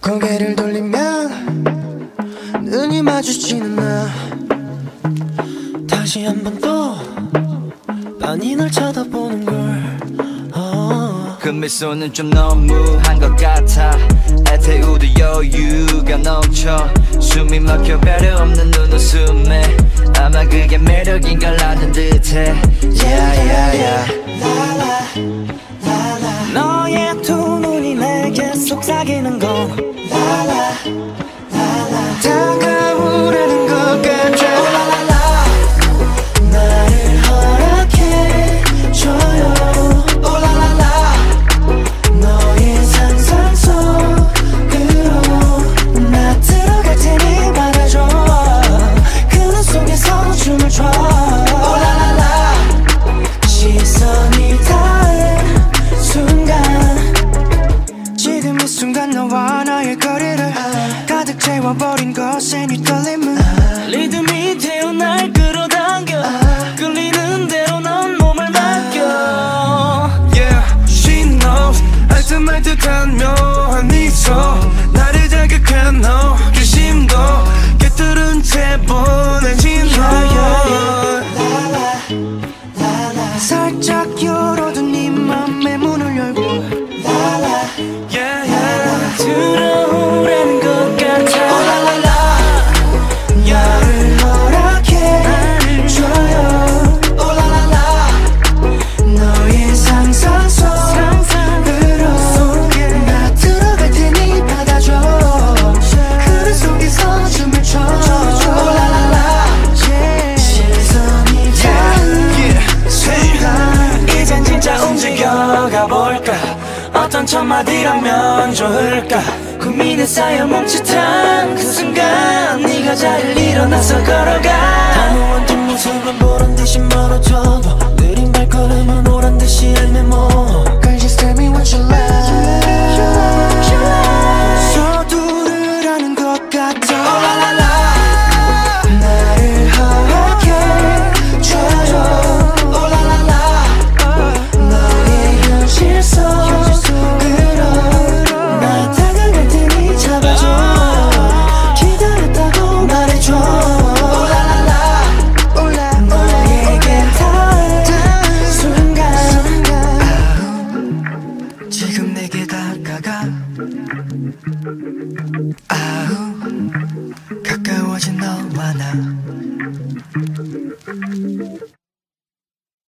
고개를 돌리면 눈이 마주치는 나. 다시 한 번또 빤히 널 쳐다보는 걸. 어. 그 미소는 좀 너무한 것 같아. 애태우도 여유가 넘쳐 숨이 막혀 배려 없는 눈웃음에 아마 그게 매력인 걸 아는 듯해. Yeah yeah yeah. 너의 두 눈이 내게 속삭이는 건 다가오라 가득 채워버린 것에 네 떨림은 리듬이 태어날 끌어당겨. 끌리는 대로 넌 몸을 맡겨. Yeah, she knows 알듯 말 듯한 묘 움직여가 볼까? 어떤 첫 마디라면 좋을까? 고민에 쌓여 멈칫한 그 순간 네가 자리를 일어나서 걸어가. 단호한 뒷모습은 보란 듯이 멀어져도 느린 발걸음은 오란 듯이 알메모 지금 내게 다가가. 아우 가까워진 너와 나